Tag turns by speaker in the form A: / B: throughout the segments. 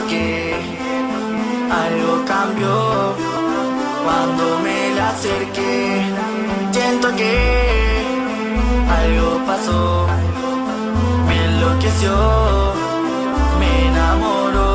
A: siento que algo cambió cuando me la acerqué. Siento que algo pasó, me enloqueció, me enamoró.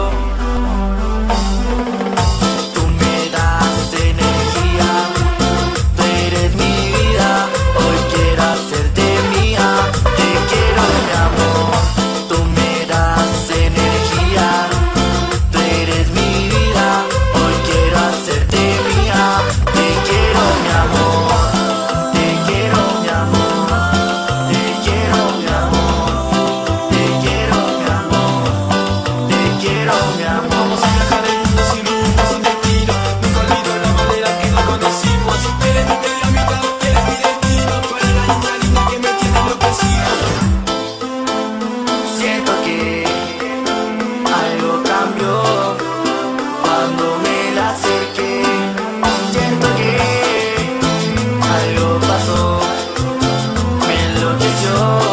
A: yo pasó, me lo enloqueció.